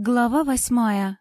Глава восьмая.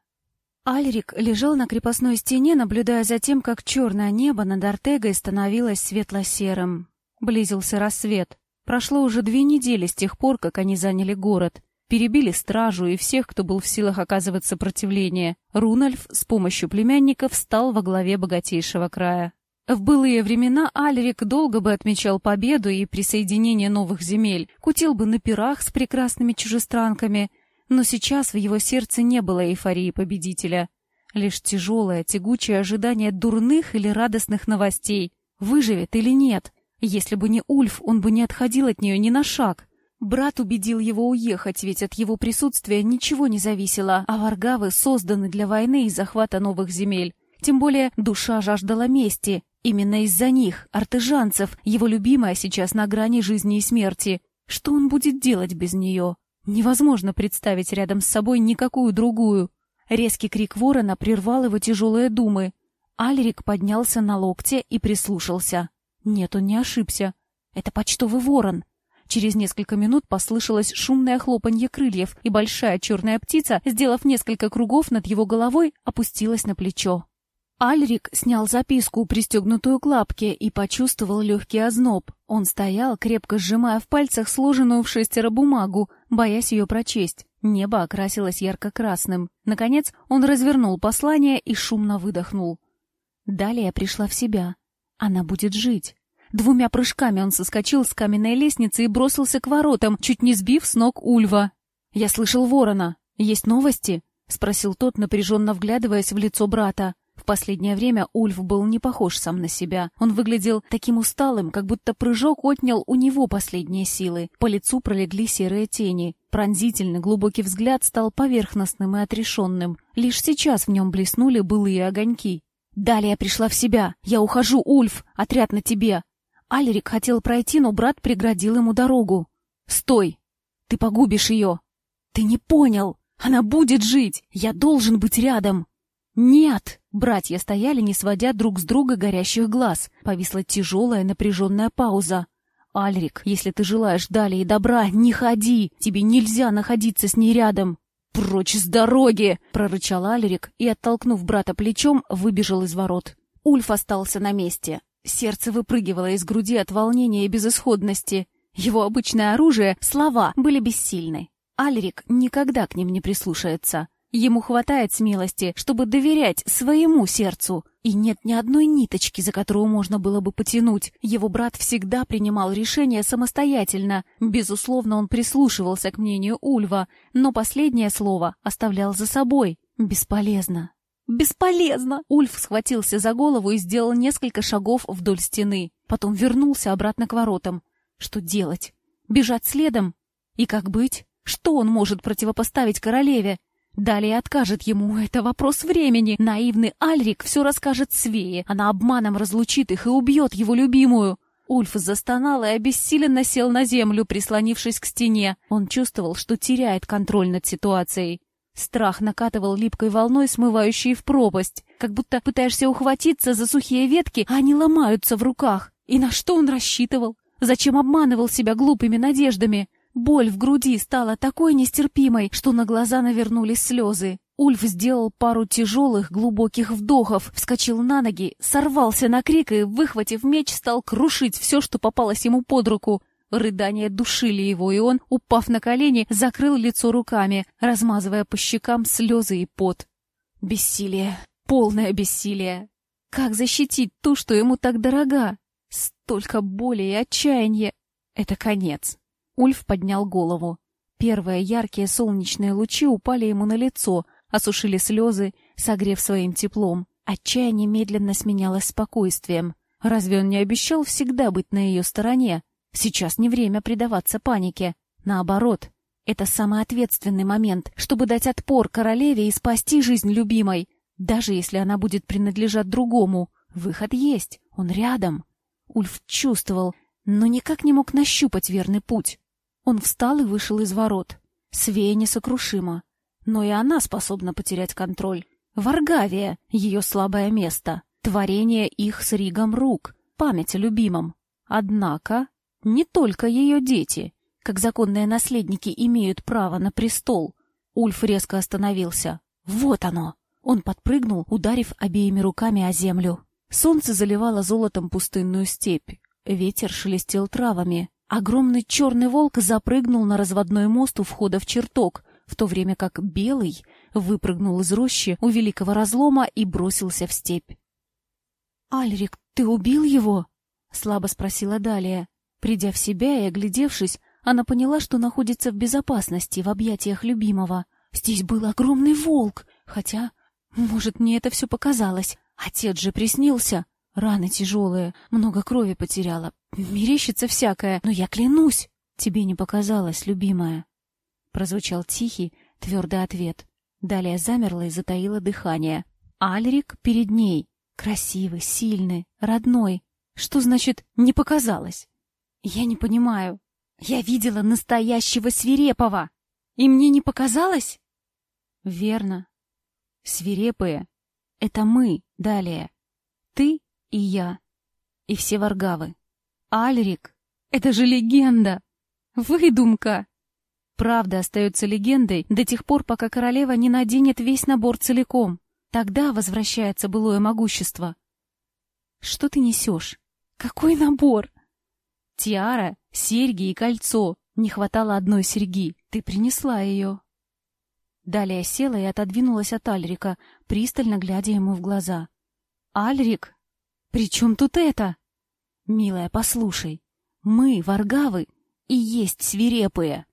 Альрик лежал на крепостной стене, наблюдая за тем, как черное небо над Артегой становилось светло-серым. Близился рассвет. Прошло уже две недели с тех пор, как они заняли город. Перебили стражу и всех, кто был в силах оказывать сопротивление. Рунальф с помощью племянников стал во главе богатейшего края. В былые времена Альрик долго бы отмечал победу и присоединение новых земель, кутил бы на пирах с прекрасными чужестранками — но сейчас в его сердце не было эйфории победителя. Лишь тяжелое, тягучее ожидание дурных или радостных новостей. Выживет или нет? Если бы не Ульф, он бы не отходил от нее ни на шаг. Брат убедил его уехать, ведь от его присутствия ничего не зависело, а варгавы созданы для войны и захвата новых земель. Тем более душа жаждала мести. Именно из-за них, артежанцев, его любимая сейчас на грани жизни и смерти. Что он будет делать без нее? Невозможно представить рядом с собой никакую другую. Резкий крик ворона прервал его тяжелые думы. Альрик поднялся на локте и прислушался. Нет, он не ошибся. Это почтовый ворон. Через несколько минут послышалось шумное хлопанье крыльев, и большая черная птица, сделав несколько кругов над его головой, опустилась на плечо. Альрик снял записку, пристегнутую к лапке, и почувствовал легкий озноб. Он стоял, крепко сжимая в пальцах сложенную в шестеро бумагу, боясь ее прочесть. Небо окрасилось ярко-красным. Наконец он развернул послание и шумно выдохнул. Далее пришла в себя. Она будет жить. Двумя прыжками он соскочил с каменной лестницы и бросился к воротам, чуть не сбив с ног Ульва. «Я слышал ворона. Есть новости?» — спросил тот, напряженно вглядываясь в лицо брата. Последнее время Ульф был не похож сам на себя. Он выглядел таким усталым, как будто прыжок отнял у него последние силы. По лицу пролегли серые тени. Пронзительный глубокий взгляд стал поверхностным и отрешенным. Лишь сейчас в нем блеснули былые огоньки. «Далее пришла в себя. Я ухожу, Ульф! Отряд на тебе!» Альрик хотел пройти, но брат преградил ему дорогу. «Стой! Ты погубишь ее!» «Ты не понял! Она будет жить! Я должен быть рядом!» «Нет!» Братья стояли, не сводя друг с друга горящих глаз. Повисла тяжелая напряженная пауза. «Альрик, если ты желаешь далее добра, не ходи! Тебе нельзя находиться с ней рядом!» «Прочь с дороги!» — прорычал Альрик и, оттолкнув брата плечом, выбежал из ворот. Ульф остался на месте. Сердце выпрыгивало из груди от волнения и безысходности. Его обычное оружие — слова — были бессильны. Альрик никогда к ним не прислушается. Ему хватает смелости, чтобы доверять своему сердцу. И нет ни одной ниточки, за которую можно было бы потянуть. Его брат всегда принимал решения самостоятельно. Безусловно, он прислушивался к мнению Ульва, но последнее слово оставлял за собой. Бесполезно. «Бесполезно!» Ульф схватился за голову и сделал несколько шагов вдоль стены. Потом вернулся обратно к воротам. Что делать? Бежать следом? И как быть? Что он может противопоставить королеве? Далее откажет ему. Это вопрос времени. Наивный Альрик все расскажет Свее. Она обманом разлучит их и убьет его любимую. Ульф застонал и обессиленно сел на землю, прислонившись к стене. Он чувствовал, что теряет контроль над ситуацией. Страх накатывал липкой волной, смывающей в пропасть. Как будто пытаешься ухватиться за сухие ветки, а они ломаются в руках. И на что он рассчитывал? Зачем обманывал себя глупыми надеждами? Боль в груди стала такой нестерпимой, что на глаза навернулись слезы. Ульф сделал пару тяжелых, глубоких вдохов, вскочил на ноги, сорвался на крик и, выхватив меч, стал крушить все, что попалось ему под руку. Рыдания душили его, и он, упав на колени, закрыл лицо руками, размазывая по щекам слезы и пот. Бессилие, полное бессилие. Как защитить ту, что ему так дорога? Столько боли и отчаяния. Это конец. Ульф поднял голову. Первые яркие солнечные лучи упали ему на лицо, осушили слезы, согрев своим теплом. Отчаяние медленно сменялось спокойствием. Разве он не обещал всегда быть на ее стороне? Сейчас не время предаваться панике. Наоборот, это самый ответственный момент, чтобы дать отпор королеве и спасти жизнь любимой. Даже если она будет принадлежать другому, выход есть, он рядом. Ульф чувствовал, но никак не мог нащупать верный путь. Он встал и вышел из ворот. Свея несокрушима. Но и она способна потерять контроль. Варгавия — ее слабое место. Творение их с Ригом рук. Память о любимом. Однако не только ее дети, как законные наследники, имеют право на престол. Ульф резко остановился. Вот оно! Он подпрыгнул, ударив обеими руками о землю. Солнце заливало золотом пустынную степь. Ветер шелестел травами. Огромный черный волк запрыгнул на разводной мост у входа в чертог, в то время как белый выпрыгнул из рощи у великого разлома и бросился в степь. «Альрик, ты убил его?» — слабо спросила Далия. Придя в себя и оглядевшись, она поняла, что находится в безопасности в объятиях любимого. Здесь был огромный волк, хотя, может, мне это все показалось. Отец же приснился. Раны тяжелые, много крови потеряла. Мерещится всякое, но я клянусь, тебе не показалось, любимая. Прозвучал тихий, твердый ответ. Далее замерла и затаила дыхание. Альрик перед ней. Красивый, сильный, родной. Что значит «не показалось»? Я не понимаю. Я видела настоящего свирепого. И мне не показалось? Верно. Свирепые — это мы, далее. Ты и я. И все варгавы. Альрик — это же легенда. Выдумка. Правда остается легендой до тех пор, пока королева не наденет весь набор целиком. Тогда возвращается былое могущество. Что ты несешь? Какой набор? Тиара, серьги и кольцо. Не хватало одной серьги. Ты принесла ее. Далее села и отодвинулась от Альрика, пристально глядя ему в глаза. «Альрик, при чем тут это?» «Милая, послушай. Мы, варгавы, и есть свирепые.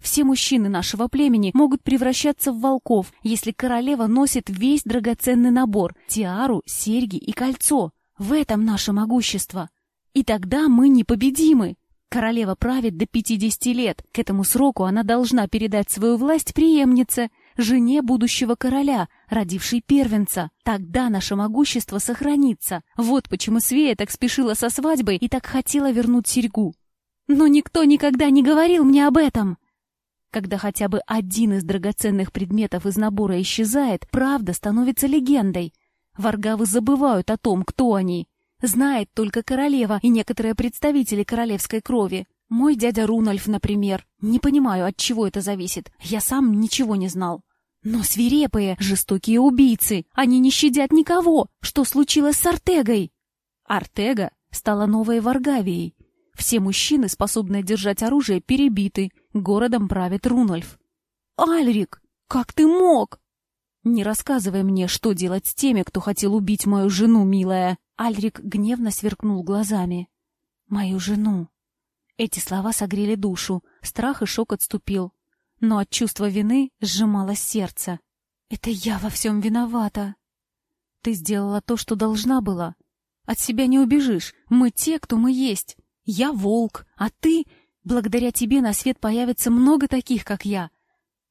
Все мужчины нашего племени могут превращаться в волков, если королева носит весь драгоценный набор — тиару, серьги и кольцо. В этом наше могущество. И тогда мы непобедимы. Королева правит до 50 лет. К этому сроку она должна передать свою власть преемнице, жене будущего короля, родившей первенца. Тогда наше могущество сохранится. Вот почему Свея так спешила со свадьбой и так хотела вернуть серьгу. Но никто никогда не говорил мне об этом. Когда хотя бы один из драгоценных предметов из набора исчезает, правда становится легендой. Варгавы забывают о том, кто они. Знает только королева и некоторые представители королевской крови. Мой дядя Рунольф, например. Не понимаю, от чего это зависит. Я сам ничего не знал. Но свирепые, жестокие убийцы. Они не щадят никого. Что случилось с Артегой? Артега стала новой Варгавией. Все мужчины, способные держать оружие, перебиты. Городом правит Рунольф. Альрик, как ты мог? Не рассказывай мне, что делать с теми, кто хотел убить мою жену, милая. Альрик гневно сверкнул глазами. «Мою жену!» Эти слова согрели душу, страх и шок отступил. Но от чувства вины сжималось сердце. «Это я во всем виновата!» «Ты сделала то, что должна была. От себя не убежишь. Мы те, кто мы есть. Я волк, а ты... Благодаря тебе на свет появится много таких, как я.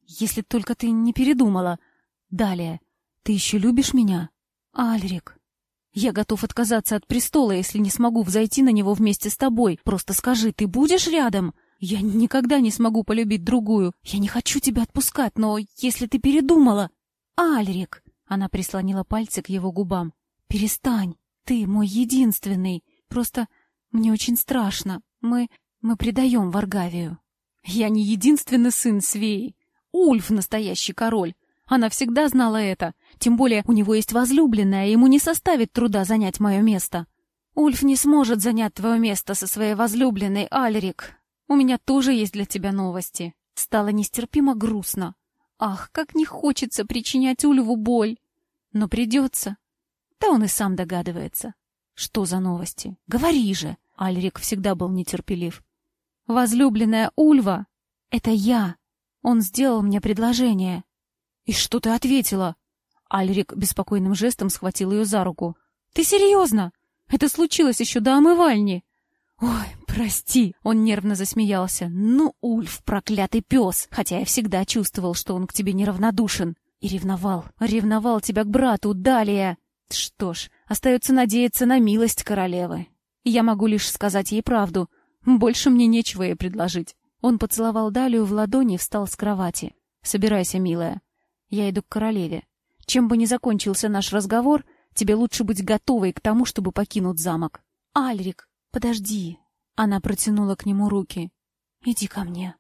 Если только ты не передумала. Далее. Ты еще любишь меня? Альрик?» Я готов отказаться от престола, если не смогу взойти на него вместе с тобой. Просто скажи, ты будешь рядом? Я никогда не смогу полюбить другую. Я не хочу тебя отпускать, но если ты передумала... Альрик! Она прислонила пальцы к его губам. Перестань. Ты мой единственный. Просто мне очень страшно. Мы... мы предаем Варгавию. Я не единственный сын Свеи. Ульф настоящий король. Она всегда знала это. Тем более у него есть возлюбленная, и ему не составит труда занять мое место. Ульф не сможет занять твое место со своей возлюбленной, Альрик. У меня тоже есть для тебя новости. Стало нестерпимо грустно. Ах, как не хочется причинять Ульву боль. Но придется. Да он и сам догадывается. Что за новости? Говори же. Альрик всегда был нетерпелив. Возлюбленная Ульва — это я. Он сделал мне предложение. «И что ты ответила?» Альрик беспокойным жестом схватил ее за руку. «Ты серьезно? Это случилось еще до омывальни!» «Ой, прости!» — он нервно засмеялся. «Ну, Ульф, проклятый пес! Хотя я всегда чувствовал, что он к тебе неравнодушен. И ревновал, ревновал тебя к брату, далее!» «Что ж, остается надеяться на милость королевы. Я могу лишь сказать ей правду. Больше мне нечего ей предложить». Он поцеловал Далию в ладони и встал с кровати. «Собирайся, милая. Я иду к королеве. Чем бы ни закончился наш разговор, тебе лучше быть готовой к тому, чтобы покинуть замок. Альрик, подожди. Она протянула к нему руки. Иди ко мне.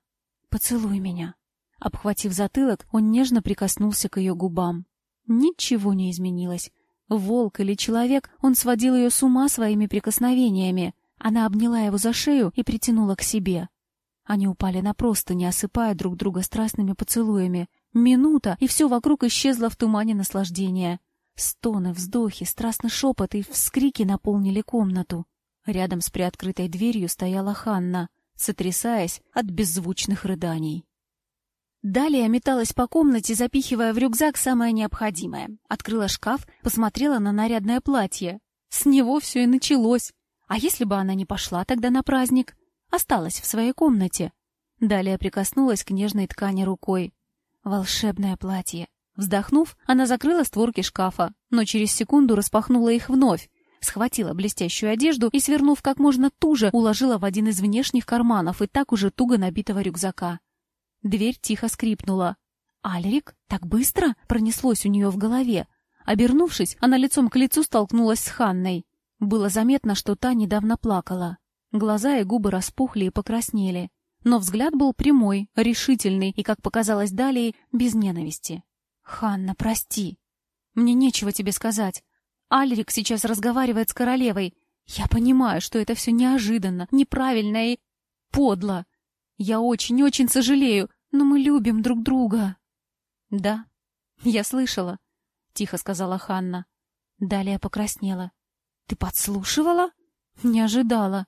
Поцелуй меня. Обхватив затылок, он нежно прикоснулся к ее губам. Ничего не изменилось. Волк или человек, он сводил ее с ума своими прикосновениями. Она обняла его за шею и притянула к себе. Они упали на простыни, осыпая друг друга страстными поцелуями. Минута, и все вокруг исчезло в тумане наслаждения. Стоны, вздохи, страстный шепот и вскрики наполнили комнату. Рядом с приоткрытой дверью стояла Ханна, сотрясаясь от беззвучных рыданий. Далее металась по комнате, запихивая в рюкзак самое необходимое. Открыла шкаф, посмотрела на нарядное платье. С него все и началось. А если бы она не пошла тогда на праздник? Осталась в своей комнате. Далее прикоснулась к нежной ткани рукой. Волшебное платье. Вздохнув, она закрыла створки шкафа, но через секунду распахнула их вновь, схватила блестящую одежду и, свернув как можно туже, уложила в один из внешних карманов и так уже туго набитого рюкзака. Дверь тихо скрипнула. «Альрик? Так быстро?» — пронеслось у нее в голове. Обернувшись, она лицом к лицу столкнулась с Ханной. Было заметно, что та недавно плакала. Глаза и губы распухли и покраснели. Но взгляд был прямой, решительный и, как показалось далее, без ненависти. «Ханна, прости. Мне нечего тебе сказать. Альрик сейчас разговаривает с королевой. Я понимаю, что это все неожиданно, неправильно и подло. Я очень-очень сожалею, но мы любим друг друга». «Да, я слышала», — тихо сказала Ханна. Далее покраснела. «Ты подслушивала?» «Не ожидала».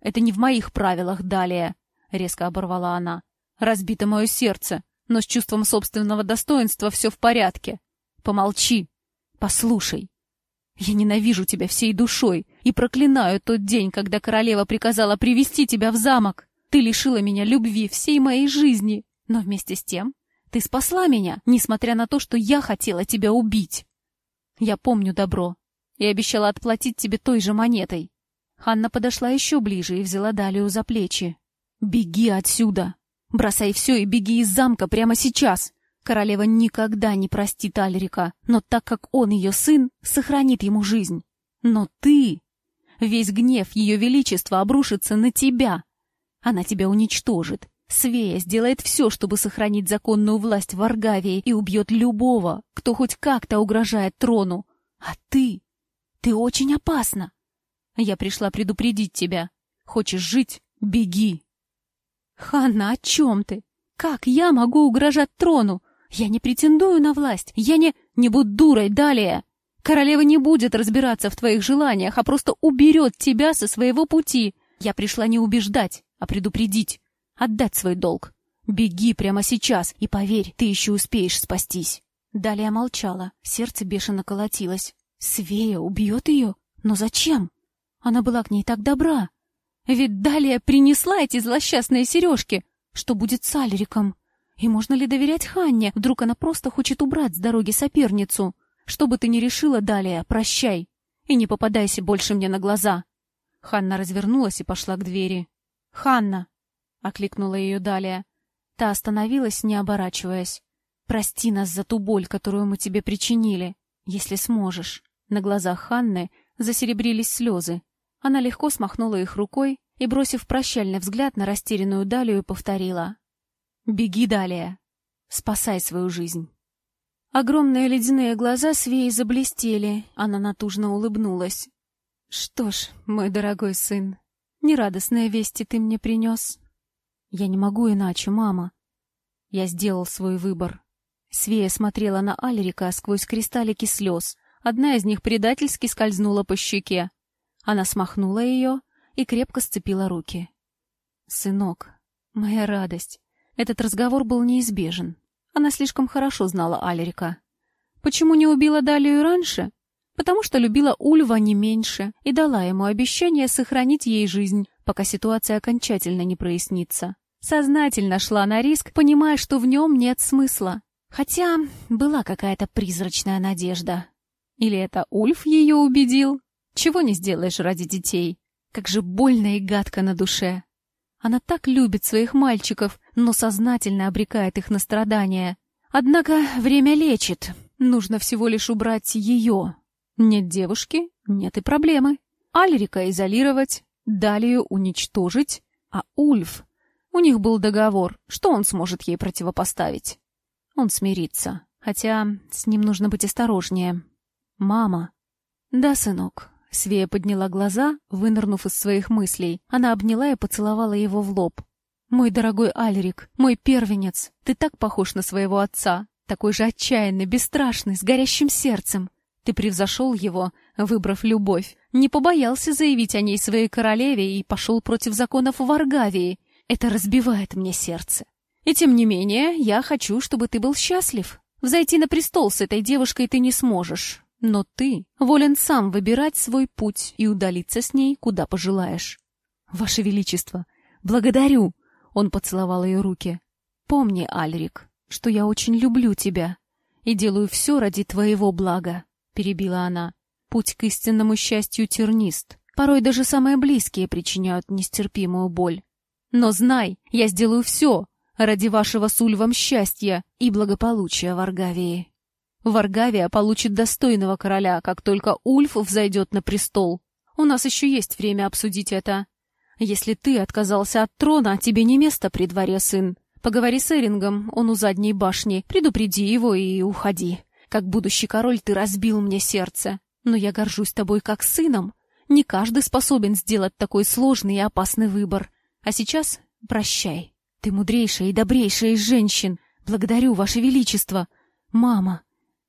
«Это не в моих правилах, Далее», — резко оборвала она. «Разбито мое сердце, но с чувством собственного достоинства все в порядке. Помолчи, послушай. Я ненавижу тебя всей душой и проклинаю тот день, когда королева приказала привести тебя в замок. Ты лишила меня любви всей моей жизни, но вместе с тем ты спасла меня, несмотря на то, что я хотела тебя убить. Я помню добро и обещала отплатить тебе той же монетой. Ханна подошла еще ближе и взяла Далию за плечи. «Беги отсюда! Бросай все и беги из замка прямо сейчас!» Королева никогда не простит Альрика, но так как он ее сын, сохранит ему жизнь. Но ты... Весь гнев ее величества обрушится на тебя. Она тебя уничтожит. Свея сделает все, чтобы сохранить законную власть в Аргавии и убьет любого, кто хоть как-то угрожает трону. А ты... Ты очень опасна. Я пришла предупредить тебя. Хочешь жить — беги. Ханна, о чем ты? Как я могу угрожать трону? Я не претендую на власть. Я не... Не будь дурой, далее. Королева не будет разбираться в твоих желаниях, а просто уберет тебя со своего пути. Я пришла не убеждать, а предупредить. Отдать свой долг. Беги прямо сейчас, и поверь, ты еще успеешь спастись. Далее молчала, сердце бешено колотилось. Свея убьет ее? Но зачем? Она была к ней так добра. Ведь Далее принесла эти злосчастные сережки. Что будет с Альриком? И можно ли доверять Ханне? Вдруг она просто хочет убрать с дороги соперницу? Что бы ты ни решила, Далее, прощай. И не попадайся больше мне на глаза. Ханна развернулась и пошла к двери. «Ханна!» — окликнула ее Далее. Та остановилась, не оборачиваясь. «Прости нас за ту боль, которую мы тебе причинили, если сможешь». На глазах Ханны засеребрились слезы. Она легко смахнула их рукой и, бросив прощальный взгляд на растерянную Далию, повторила. «Беги, Далия! Спасай свою жизнь!» Огромные ледяные глаза Свеи заблестели, она натужно улыбнулась. «Что ж, мой дорогой сын, нерадостные вести ты мне принес». «Я не могу иначе, мама». Я сделал свой выбор. Свея смотрела на Альрика сквозь кристаллики слез. Одна из них предательски скользнула по щеке. Она смахнула ее и крепко сцепила руки. «Сынок, моя радость». Этот разговор был неизбежен. Она слишком хорошо знала Альрика. Почему не убила Далию раньше? Потому что любила Ульва не меньше и дала ему обещание сохранить ей жизнь, пока ситуация окончательно не прояснится. Сознательно шла на риск, понимая, что в нем нет смысла. Хотя была какая-то призрачная надежда. Или это Ульф ее убедил? Чего не сделаешь ради детей? Как же больно и гадко на душе. Она так любит своих мальчиков, но сознательно обрекает их на страдания. Однако время лечит. Нужно всего лишь убрать ее. Нет девушки, нет и проблемы. Альрика изолировать, Далию уничтожить, а Ульф... У них был договор. Что он сможет ей противопоставить? Он смирится. Хотя с ним нужно быть осторожнее. Мама. Да, сынок. Свея подняла глаза, вынырнув из своих мыслей. Она обняла и поцеловала его в лоб. «Мой дорогой Альрик, мой первенец, ты так похож на своего отца, такой же отчаянный, бесстрашный, с горящим сердцем. Ты превзошел его, выбрав любовь, не побоялся заявить о ней своей королеве и пошел против законов Варгавии. Это разбивает мне сердце. И тем не менее, я хочу, чтобы ты был счастлив. Взойти на престол с этой девушкой ты не сможешь, но ты волен сам выбирать свой путь и удалиться с ней, куда пожелаешь. Ваше Величество, благодарю!» Он поцеловал ее руки. «Помни, Альрик, что я очень люблю тебя и делаю все ради твоего блага», — перебила она. «Путь к истинному счастью тернист. Порой даже самые близкие причиняют нестерпимую боль. Но знай, я сделаю все ради вашего с Ульвом счастья и благополучия в Аргавии. Варгавия получит достойного короля, как только Ульф взойдет на престол. У нас еще есть время обсудить это. Если ты отказался от трона, тебе не место при дворе, сын. Поговори с Эрингом, он у задней башни, предупреди его и уходи. Как будущий король ты разбил мне сердце, но я горжусь тобой как сыном. Не каждый способен сделать такой сложный и опасный выбор. А сейчас прощай. Ты мудрейшая и добрейшая из женщин. Благодарю, Ваше Величество. Мама.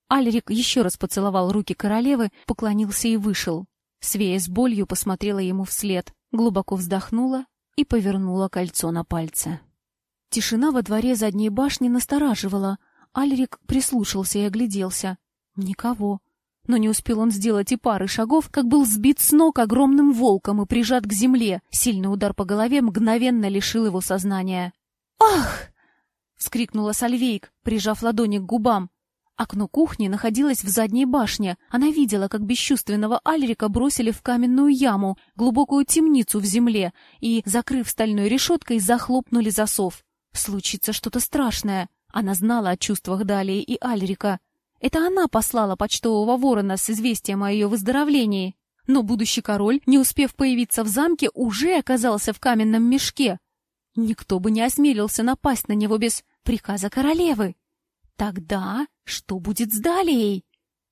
Альрик еще раз поцеловал руки королевы, поклонился и вышел. Свея с болью посмотрела ему вслед глубоко вздохнула и повернула кольцо на пальце. Тишина во дворе задней башни настораживала. Альрик прислушался и огляделся. Никого. Но не успел он сделать и пары шагов, как был сбит с ног огромным волком и прижат к земле. Сильный удар по голове мгновенно лишил его сознания. «Ах!» — вскрикнула Сальвейк, прижав ладони к губам. Окно кухни находилось в задней башне. Она видела, как бесчувственного Альрика бросили в каменную яму, глубокую темницу в земле, и, закрыв стальной решеткой, захлопнули засов. Случится что-то страшное. Она знала о чувствах Далии и Альрика. Это она послала почтового ворона с известием о ее выздоровлении. Но будущий король, не успев появиться в замке, уже оказался в каменном мешке. Никто бы не осмелился напасть на него без приказа королевы. Тогда что будет с Далией?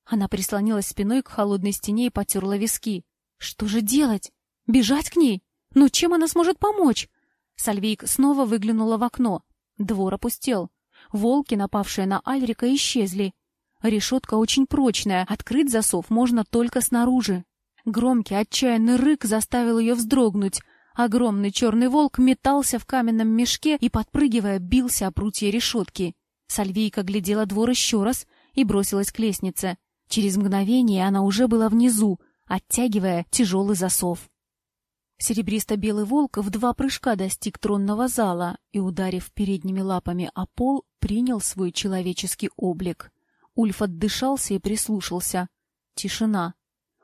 Она прислонилась спиной к холодной стене и потерла виски. Что же делать? Бежать к ней? Но чем она сможет помочь? Сальвейк снова выглянула в окно. Двор опустел. Волки, напавшие на Альрика, исчезли. Решетка очень прочная, открыть засов можно только снаружи. Громкий отчаянный рык заставил ее вздрогнуть. Огромный черный волк метался в каменном мешке и, подпрыгивая, бился о прутья решетки. Сальвейка глядела двор еще раз и бросилась к лестнице. Через мгновение она уже была внизу, оттягивая тяжелый засов. Серебристо-белый волк в два прыжка достиг тронного зала и, ударив передними лапами о пол, принял свой человеческий облик. Ульф отдышался и прислушался. Тишина.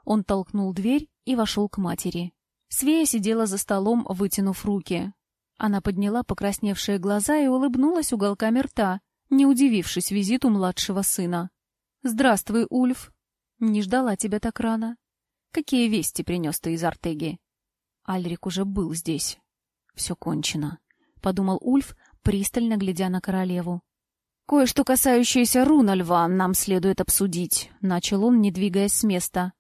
Он толкнул дверь и вошел к матери. Свея сидела за столом, вытянув руки. Она подняла покрасневшие глаза и улыбнулась уголками рта не удивившись визиту младшего сына. «Здравствуй, Ульф. Не ждала тебя так рано. Какие вести принес ты из Артеги?» Альрик уже был здесь. «Все кончено», — подумал Ульф, пристально глядя на королеву. «Кое-что касающееся руна льва нам следует обсудить», — начал он, не двигаясь с места.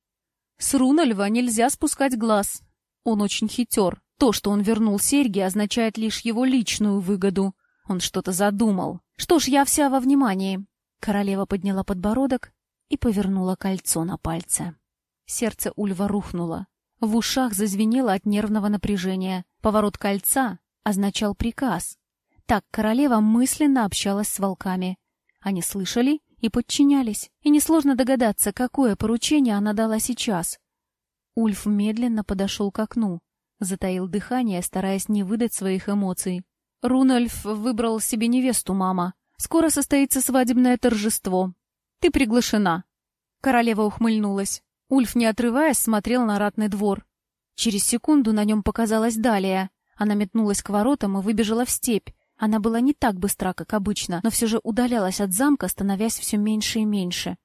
«С руна льва нельзя спускать глаз. Он очень хитер. То, что он вернул серьги, означает лишь его личную выгоду. Он что-то задумал. Что ж, я вся во внимании. Королева подняла подбородок и повернула кольцо на пальце. Сердце Ульва рухнуло. В ушах зазвенело от нервного напряжения. Поворот кольца означал приказ. Так королева мысленно общалась с волками. Они слышали и подчинялись, и несложно догадаться, какое поручение она дала сейчас. Ульф медленно подошел к окну, затаил дыхание, стараясь не выдать своих эмоций. Рунольф выбрал себе невесту, мама. Скоро состоится свадебное торжество. Ты приглашена. Королева ухмыльнулась. Ульф, не отрываясь, смотрел на ратный двор. Через секунду на нем показалась Далия. Она метнулась к воротам и выбежала в степь. Она была не так быстра, как обычно, но все же удалялась от замка, становясь все меньше и меньше.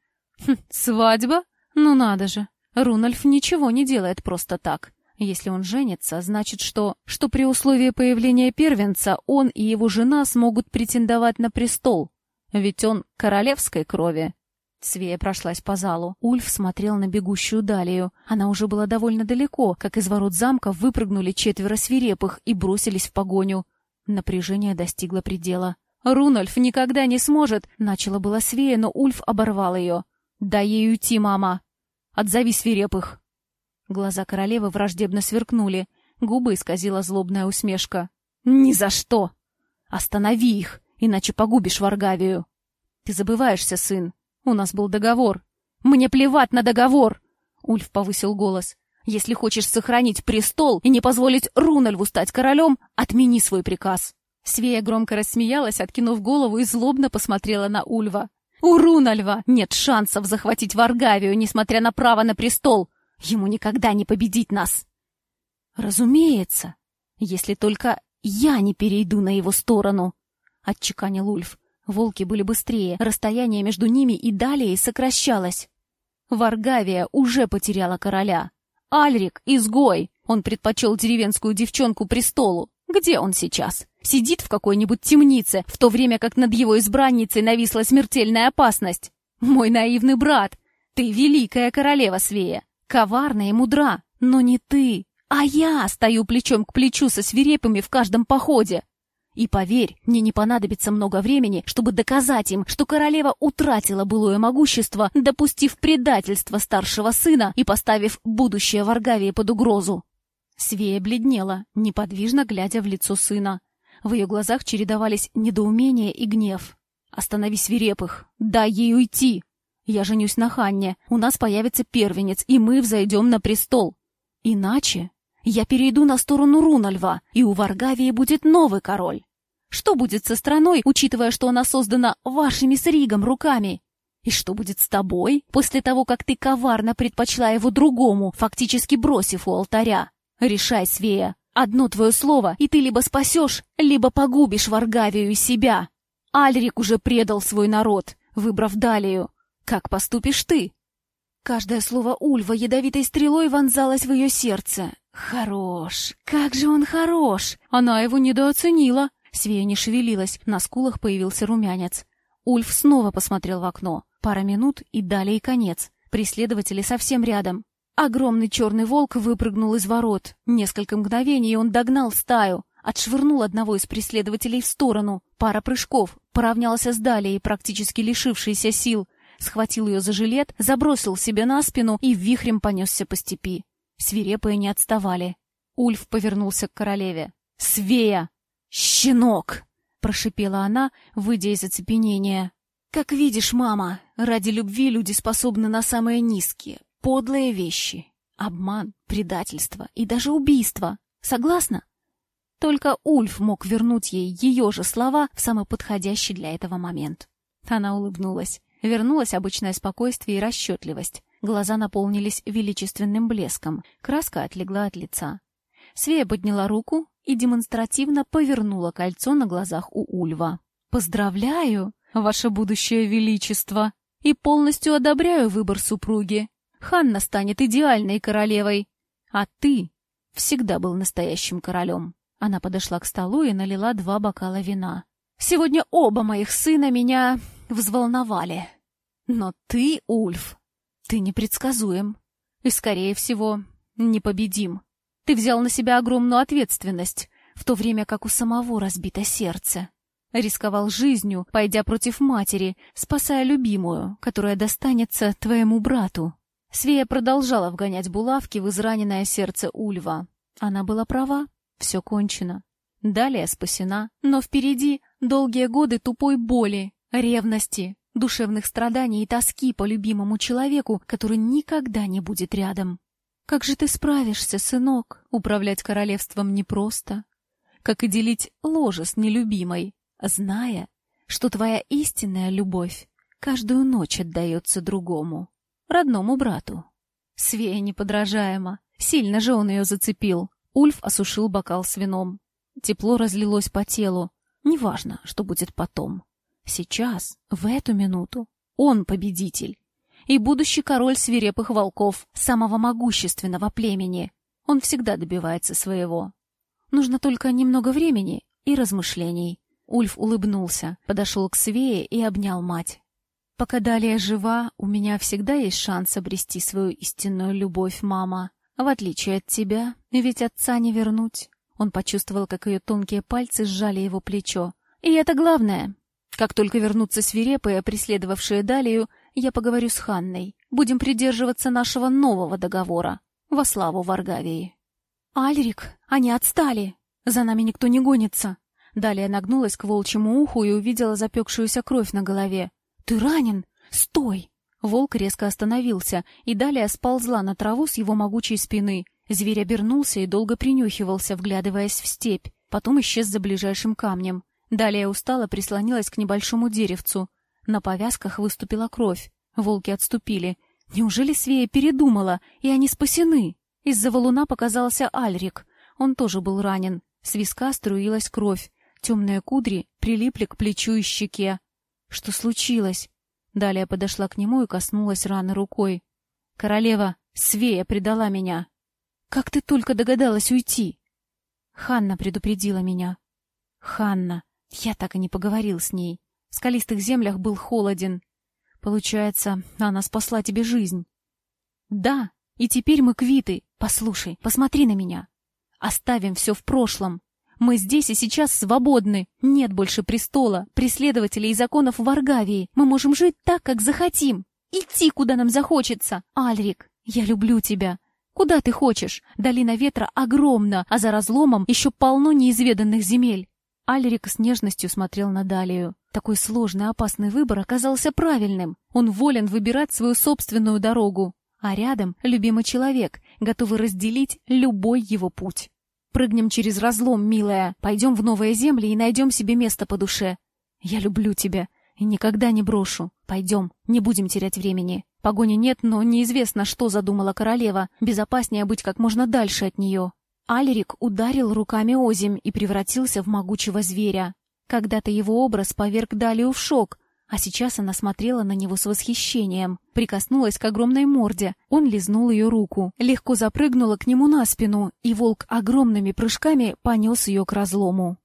Хм, свадьба? Ну надо же. Рунольф ничего не делает просто так. Если он женится, значит, что, что при условии появления первенца он и его жена смогут претендовать на престол. Ведь он королевской крови. Свея прошлась по залу. Ульф смотрел на бегущую Далию. Она уже была довольно далеко, как из ворот замка выпрыгнули четверо свирепых и бросились в погоню. Напряжение достигло предела. «Рунольф никогда не сможет!» — начала была Свея, но Ульф оборвал ее. «Дай ей уйти, мама! Отзови свирепых!» Глаза королевы враждебно сверкнули. Губы исказила злобная усмешка. «Ни за что! Останови их, иначе погубишь Варгавию!» «Ты забываешься, сын. У нас был договор». «Мне плевать на договор!» Ульф повысил голос. «Если хочешь сохранить престол и не позволить Рунальву стать королем, отмени свой приказ». Свея громко рассмеялась, откинув голову и злобно посмотрела на Ульва. «У Рунальва нет шансов захватить Варгавию, несмотря на право на престол. Ему никогда не победить нас. Разумеется, если только я не перейду на его сторону, отчеканил Ульф. Волки были быстрее, расстояние между ними и далее сокращалось. Варгавия уже потеряла короля. Альрик — изгой. Он предпочел деревенскую девчонку престолу. Где он сейчас? Сидит в какой-нибудь темнице, в то время как над его избранницей нависла смертельная опасность. Мой наивный брат, ты великая королева Свея. Коварна и мудра, но не ты, а я стою плечом к плечу со свирепыми в каждом походе. И поверь, мне не понадобится много времени, чтобы доказать им, что королева утратила былое могущество, допустив предательство старшего сына и поставив будущее в Аргавии под угрозу. Свея бледнела, неподвижно глядя в лицо сына. В ее глазах чередовались недоумение и гнев. «Останови свирепых! Дай ей уйти!» Я женюсь на Ханне, у нас появится первенец, и мы взойдем на престол. Иначе я перейду на сторону Рунальва, и у Варгавии будет новый король. Что будет со страной, учитывая, что она создана вашими с Ригом руками? И что будет с тобой, после того, как ты коварно предпочла его другому, фактически бросив у алтаря? Решай, Свея. Одно твое слово, и ты либо спасешь, либо погубишь Варгавию и себя. Альрик уже предал свой народ, выбрав Далию. Как поступишь ты? Каждое слово Ульва ядовитой стрелой вонзалось в ее сердце. Хорош! Как же он хорош! Она его недооценила. Свея не шевелилась, на скулах появился румянец. Ульф снова посмотрел в окно. Пара минут и далее конец. Преследователи совсем рядом. Огромный черный волк выпрыгнул из ворот. Несколько мгновений он догнал стаю, отшвырнул одного из преследователей в сторону. Пара прыжков, поравнялся с Далией, практически лишившейся сил — схватил ее за жилет, забросил себе на спину и вихрем понесся по степи. Свирепые не отставали. Ульф повернулся к королеве. «Свея! Щенок!» — прошипела она, выйдя из оцепенения. «Как видишь, мама, ради любви люди способны на самые низкие, подлые вещи. Обман, предательство и даже убийство. Согласна?» Только Ульф мог вернуть ей ее же слова в самый подходящий для этого момент. Она улыбнулась. Вернулось обычное спокойствие и расчетливость. Глаза наполнились величественным блеском. Краска отлегла от лица. Свея подняла руку и демонстративно повернула кольцо на глазах у Ульва. «Поздравляю, ваше будущее величество, и полностью одобряю выбор супруги. Ханна станет идеальной королевой, а ты всегда был настоящим королем». Она подошла к столу и налила два бокала вина. «Сегодня оба моих сына меня взволновали. Но ты, Ульф, ты непредсказуем. И, скорее всего, непобедим. Ты взял на себя огромную ответственность, в то время как у самого разбито сердце. Рисковал жизнью, пойдя против матери, спасая любимую, которая достанется твоему брату. Свея продолжала вгонять булавки в израненное сердце Ульва. Она была права, все кончено. Далее спасена, но впереди долгие годы тупой боли, ревности, душевных страданий и тоски по любимому человеку, который никогда не будет рядом. Как же ты справишься, сынок? Управлять королевством непросто. Как и делить ложе с нелюбимой, зная, что твоя истинная любовь каждую ночь отдается другому, родному брату. Свея неподражаема, сильно же он ее зацепил. Ульф осушил бокал с вином. Тепло разлилось по телу. Неважно, что будет потом. Сейчас, в эту минуту, он победитель. И будущий король свирепых волков, самого могущественного племени. Он всегда добивается своего. Нужно только немного времени и размышлений. Ульф улыбнулся, подошел к Свее и обнял мать. «Пока Далия жива, у меня всегда есть шанс обрести свою истинную любовь, мама. В отличие от тебя, ведь отца не вернуть». Он почувствовал, как ее тонкие пальцы сжали его плечо. «И это главное. Как только вернутся свирепые, преследовавшие Далию, я поговорю с Ханной. Будем придерживаться нашего нового договора. Во славу Варгавии». «Альрик, они отстали! За нами никто не гонится!» Далее нагнулась к волчьему уху и увидела запекшуюся кровь на голове. «Ты ранен? Стой!» Волк резко остановился, и далее сползла на траву с его могучей спины. Зверь обернулся и долго принюхивался, вглядываясь в степь. Потом исчез за ближайшим камнем. Далее устало прислонилась к небольшому деревцу. На повязках выступила кровь. Волки отступили. Неужели Свея передумала, и они спасены? Из-за валуна показался Альрик. Он тоже был ранен. С виска струилась кровь. Темные кудри прилипли к плечу и щеке. Что случилось? Далее подошла к нему и коснулась раны рукой. «Королева, Свея предала меня!» «Как ты только догадалась уйти?» Ханна предупредила меня. «Ханна, я так и не поговорил с ней. В скалистых землях был холоден. Получается, она спасла тебе жизнь». «Да, и теперь мы квиты. Послушай, посмотри на меня. Оставим все в прошлом. Мы здесь и сейчас свободны. Нет больше престола, преследователей и законов в Аргавии. Мы можем жить так, как захотим. Идти, куда нам захочется. Альрик, я люблю тебя. Куда ты хочешь? Долина ветра огромна, а за разломом еще полно неизведанных земель. Альрик с нежностью смотрел на Далию. Такой сложный опасный выбор оказался правильным. Он волен выбирать свою собственную дорогу. А рядом любимый человек, готовый разделить любой его путь. Прыгнем через разлом, милая. Пойдем в новые земли и найдем себе место по душе. Я люблю тебя и никогда не брошу. Пойдем, не будем терять времени. Погони нет, но неизвестно, что задумала королева. Безопаснее быть как можно дальше от нее. Алерик ударил руками озимь и превратился в могучего зверя. Когда-то его образ поверг Далию в шок, а сейчас она смотрела на него с восхищением, прикоснулась к огромной морде. Он лизнул ее руку, легко запрыгнула к нему на спину, и волк огромными прыжками понес ее к разлому.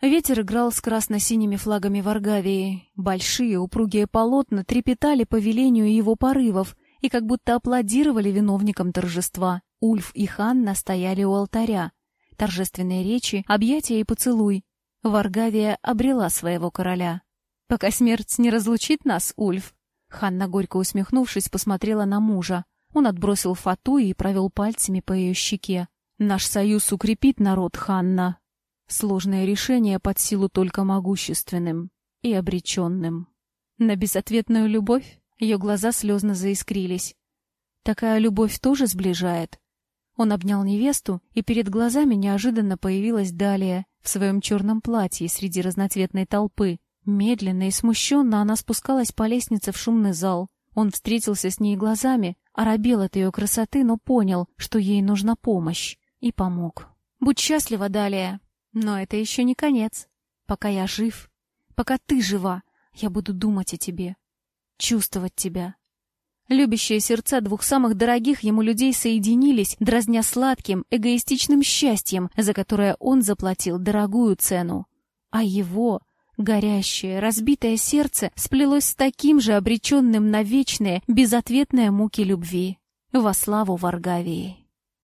Ветер играл с красно-синими флагами Варгавии. Большие упругие полотна трепетали по велению его порывов и как будто аплодировали виновникам торжества. Ульф и Ханна стояли у алтаря. Торжественные речи, объятия и поцелуй. Варгавия обрела своего короля. Пока смерть не разлучит нас, Ульф. Ханна, горько усмехнувшись, посмотрела на мужа. Он отбросил фату и провел пальцами по ее щеке. Наш союз укрепит народ, Ханна. Сложное решение под силу только могущественным и обреченным. На безответную любовь ее глаза слезно заискрились. Такая любовь тоже сближает. Он обнял невесту, и перед глазами неожиданно появилась Далия в своем черном платье среди разноцветной толпы, Медленно и смущенно она спускалась по лестнице в шумный зал. Он встретился с ней глазами, оробел от ее красоты, но понял, что ей нужна помощь, и помог. «Будь счастлива, Далия, но это еще не конец. Пока я жив, пока ты жива, я буду думать о тебе, чувствовать тебя». Любящие сердца двух самых дорогих ему людей соединились, дразня сладким, эгоистичным счастьем, за которое он заплатил дорогую цену. А его Горящее, разбитое сердце сплелось с таким же обреченным на вечные, безответные муки любви. Во славу Варгавии.